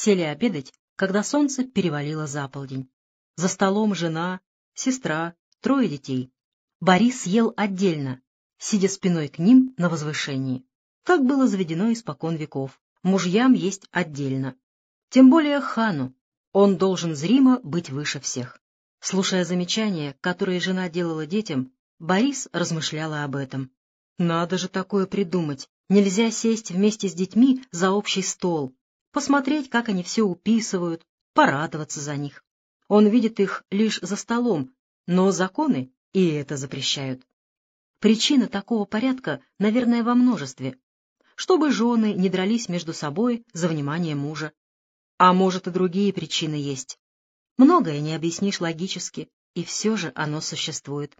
сели обедать, когда солнце перевалило за полдень. За столом жена, сестра, трое детей. Борис ел отдельно, сидя спиной к ним на возвышении. Так было заведено испокон веков. Мужьям есть отдельно. Тем более хану. Он должен зримо быть выше всех. Слушая замечания, которые жена делала детям, Борис размышляла об этом. Надо же такое придумать. Нельзя сесть вместе с детьми за общий стол, посмотреть, как они все уписывают, порадоваться за них. Он видит их лишь за столом, но законы и это запрещают. Причина такого порядка, наверное, во множестве. Чтобы жены не дрались между собой за внимание мужа. А может, и другие причины есть. Многое не объяснишь логически, и все же оно существует.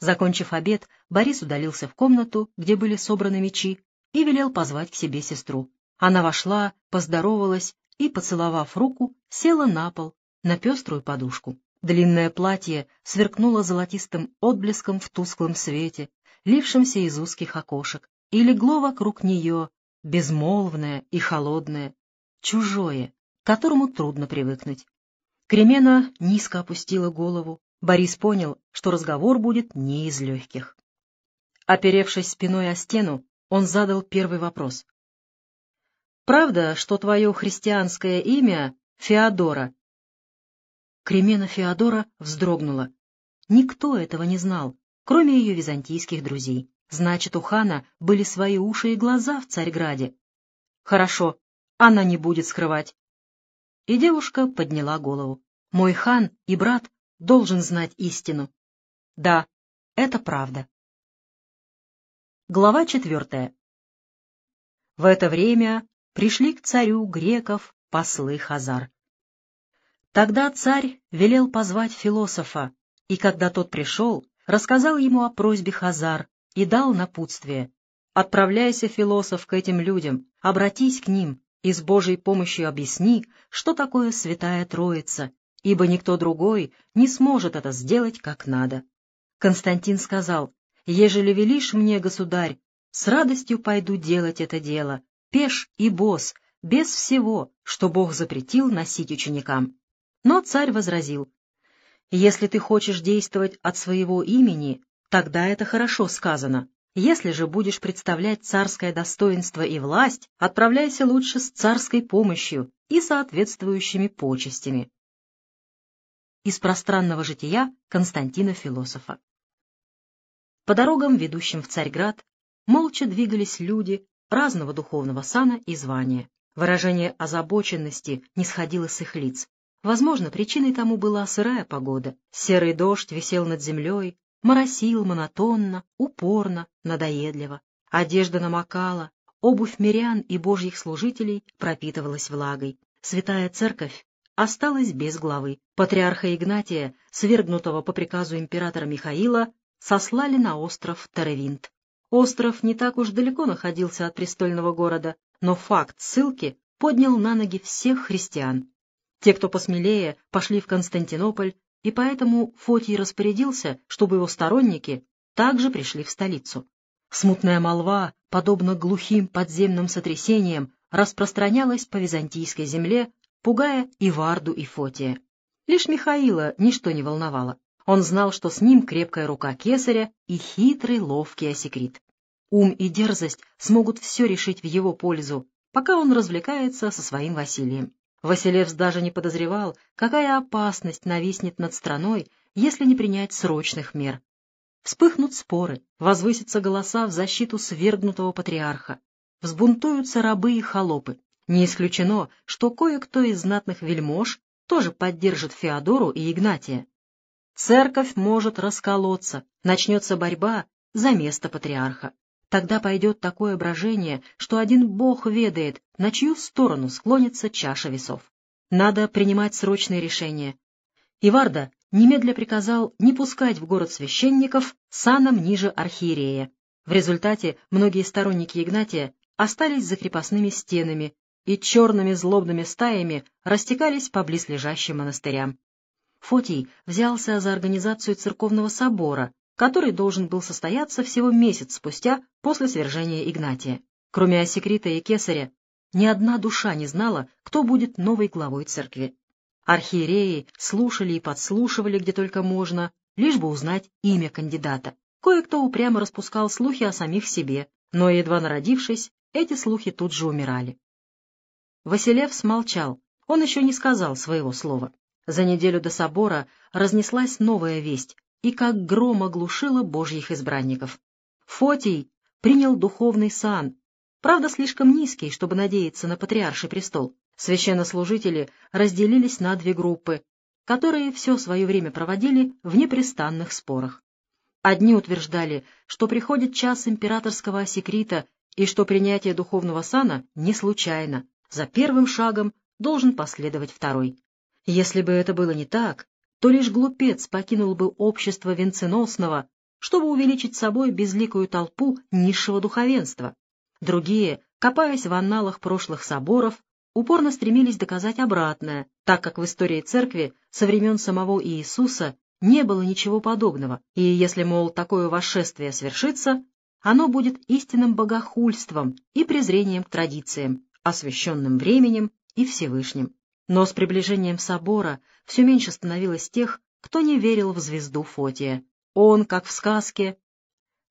Закончив обед, Борис удалился в комнату, где были собраны мечи, и велел позвать к себе сестру. Она вошла, поздоровалась и, поцеловав руку, села на пол, на пеструю подушку. Длинное платье сверкнуло золотистым отблеском в тусклом свете, лившемся из узких окошек, и легло вокруг нее, безмолвное и холодное, чужое, к которому трудно привыкнуть. Кремена низко опустила голову, Борис понял, что разговор будет не из легких. Оперевшись спиной о стену, он задал первый вопрос. «Правда, что твое христианское имя Феодора?» Кремена Феодора вздрогнула. Никто этого не знал, кроме ее византийских друзей. Значит, у хана были свои уши и глаза в Царьграде. Хорошо, она не будет скрывать. И девушка подняла голову. Мой хан и брат должен знать истину. Да, это правда. Глава четвертая. В это время пришли к царю греков послы Хазар. Тогда царь велел позвать философа, и когда тот пришел, рассказал ему о просьбе Хазар и дал напутствие. «Отправляйся, философ, к этим людям, обратись к ним и с Божьей помощью объясни, что такое Святая Троица, ибо никто другой не сможет это сделать как надо. Константин сказал, «Ежели велишь мне, государь, с радостью пойду делать это дело, пеш и босс, без всего, что Бог запретил носить ученикам». Но царь возразил, «Если ты хочешь действовать от своего имени, тогда это хорошо сказано. Если же будешь представлять царское достоинство и власть, отправляйся лучше с царской помощью и соответствующими почестями из пространного жития Константина Философа. По дорогам, ведущим в Царьград, молча двигались люди разного духовного сана и звания. Выражение озабоченности не сходило с их лиц. Возможно, причиной тому была сырая погода. Серый дождь висел над землей, моросил монотонно, упорно, надоедливо. Одежда намокала, обувь мирян и божьих служителей пропитывалась влагой. Святая церковь осталась без главы. Патриарха Игнатия, свергнутого по приказу императора Михаила, сослали на остров Теревинт. Остров не так уж далеко находился от престольного города, но факт ссылки поднял на ноги всех христиан. Те, кто посмелее, пошли в Константинополь, и поэтому Фотий распорядился, чтобы его сторонники также пришли в столицу. Смутная молва, подобно глухим подземным сотрясениям, распространялась по византийской земле пугая и Варду, и Фотия. Лишь Михаила ничто не волновало. Он знал, что с ним крепкая рука кесаря и хитрый, ловкий осекрит. Ум и дерзость смогут все решить в его пользу, пока он развлекается со своим Василием. Василевс даже не подозревал, какая опасность нависнет над страной, если не принять срочных мер. Вспыхнут споры, возвысятся голоса в защиту свергнутого патриарха, взбунтуются рабы и холопы, не исключено, что кое-кто из знатных вельмож тоже поддержит Феодору и Игнатия. Церковь может расколоться, начнется борьба за место патриарха. Тогда пойдет такое брожение, что один бог ведает, на чью сторону склонится чаша весов. Надо принимать срочные решения. Иварда немедля приказал не пускать в город священников саном ниже архиерея. В результате многие сторонники Игнатия остались за крепостными стенами и черными злобными стаями растекались по близлежащим монастырям. Фотий взялся за организацию церковного собора, который должен был состояться всего месяц спустя после свержения Игнатия. Кроме Осекрита и Кесаря, ни одна душа не знала, кто будет новой главой церкви. Архиереи слушали и подслушивали где только можно, лишь бы узнать имя кандидата. Кое-кто упрямо распускал слухи о самих себе, но, едва народившись, эти слухи тут же умирали. Василев смолчал, он еще не сказал своего слова. За неделю до собора разнеслась новая весть, и как гром оглушила божьих избранников. Фотий принял духовный сан, правда, слишком низкий, чтобы надеяться на патриарший престол. Священнослужители разделились на две группы, которые все свое время проводили в непрестанных спорах. Одни утверждали, что приходит час императорского секрита и что принятие духовного сана не случайно, за первым шагом должен последовать второй. Если бы это было не так, то лишь глупец покинул бы общество венценосного, чтобы увеличить собой безликую толпу низшего духовенства. Другие, копаясь в анналах прошлых соборов, упорно стремились доказать обратное, так как в истории церкви со времен самого Иисуса не было ничего подобного, и если, мол, такое восшествие свершится, оно будет истинным богохульством и презрением к традициям, освященным временем и Всевышним. Но с приближением собора все меньше становилось тех, кто не верил в звезду Фотия. Он, как в сказке,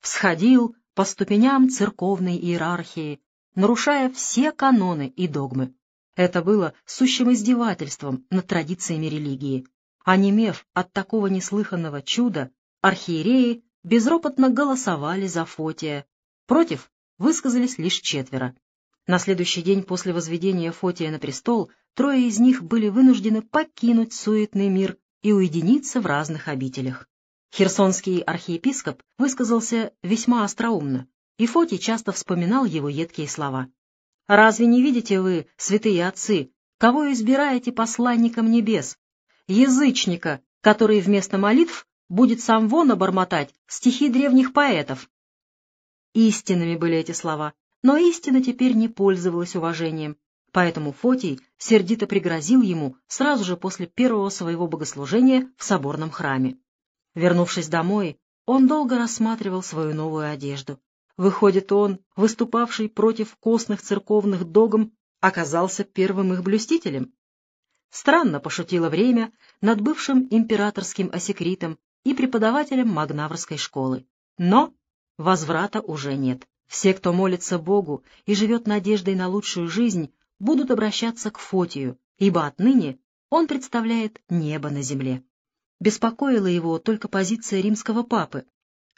всходил по ступеням церковной иерархии, нарушая все каноны и догмы. Это было сущим издевательством над традициями религии. Онемев от такого неслыханного чуда, архиереи безропотно голосовали за Фотия. Против высказались лишь четверо. На следующий день после возведения Фотия на престол трое из них были вынуждены покинуть суетный мир и уединиться в разных обителях. Херсонский архиепископ высказался весьма остроумно, и Фотий часто вспоминал его едкие слова. «Разве не видите вы, святые отцы, кого избираете посланником небес? Язычника, который вместо молитв будет сам вон обормотать стихи древних поэтов». Истинными были эти слова, но истина теперь не пользовалась уважением, поэтому Фотий сердито пригрозил ему сразу же после первого своего богослужения в соборном храме. Вернувшись домой, он долго рассматривал свою новую одежду. Выходит, он, выступавший против костных церковных догм, оказался первым их блюстителем. Странно пошутило время над бывшим императорским осекритом и преподавателем Магнаврской школы. Но возврата уже нет. Все, кто молится Богу и живет надеждой на лучшую жизнь, будут обращаться к Фотию, ибо отныне он представляет небо на земле. Беспокоила его только позиция римского папы.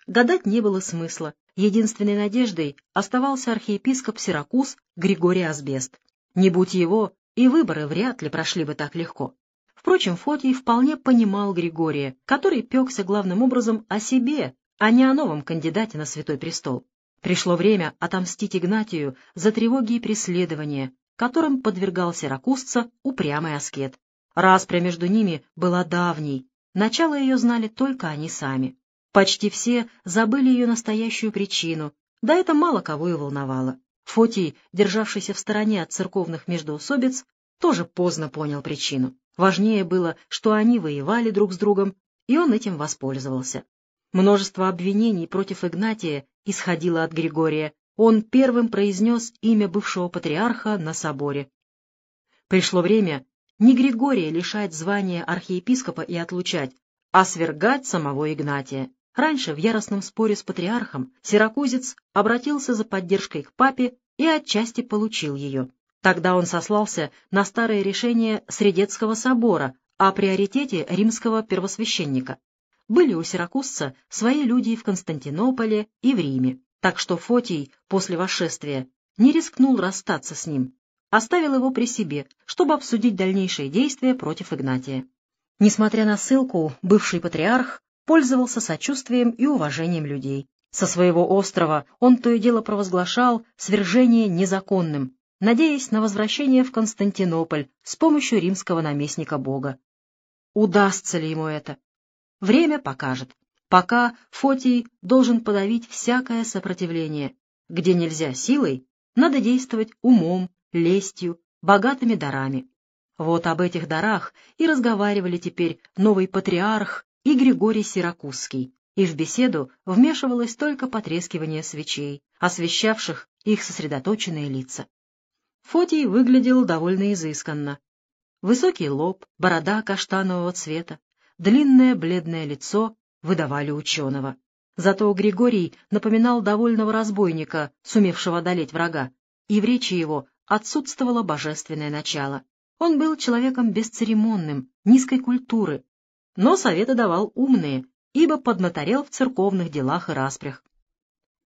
Гадать не было смысла. Единственной надеждой оставался архиепископ Сиракуз Григорий Асбест. Не будь его, и выборы вряд ли прошли бы так легко. Впрочем, Фотий вполне понимал Григория, который пекся главным образом о себе, а не о новом кандидате на Святой Престол. Пришло время отомстить Игнатию за тревоги и преследования, которым подвергал сиракузца упрямый аскет. Распря между ними была давней, Начало ее знали только они сами. Почти все забыли ее настоящую причину, да это мало кого и волновало. Фотий, державшийся в стороне от церковных междоусобиц, тоже поздно понял причину. Важнее было, что они воевали друг с другом, и он этим воспользовался. Множество обвинений против Игнатия исходило от Григория. Он первым произнес имя бывшего патриарха на соборе. Пришло время, не Григория лишать звания архиепископа и отлучать, а свергать самого Игнатия. Раньше в яростном споре с патриархом сиракузец обратился за поддержкой к папе и отчасти получил ее. Тогда он сослался на старое решение Средецкого собора о приоритете римского первосвященника. Были у сиракузца свои люди в Константинополе и в Риме, так что Фотий после восшествия не рискнул расстаться с ним, оставил его при себе, чтобы обсудить дальнейшие действия против Игнатия. Несмотря на ссылку, бывший патриарх пользовался сочувствием и уважением людей. Со своего острова он то и дело провозглашал свержение незаконным, надеясь на возвращение в Константинополь с помощью римского наместника Бога. Удастся ли ему это? Время покажет. Пока Фотий должен подавить всякое сопротивление. Где нельзя силой, надо действовать умом, лестью, богатыми дарами. Вот об этих дарах и разговаривали теперь новый патриарх и Григорий Сиракузский, и в беседу вмешивалось только потрескивание свечей, освещавших их сосредоточенные лица. Фотий выглядел довольно изысканно. Высокий лоб, борода каштанового цвета, длинное бледное лицо выдавали ученого. Зато Григорий напоминал довольного разбойника, сумевшего одолеть врага, и в речи его отсутствовало божественное начало. Он был человеком бесцеремонным, низкой культуры, но советы давал умные, ибо поднаторел в церковных делах и распрях.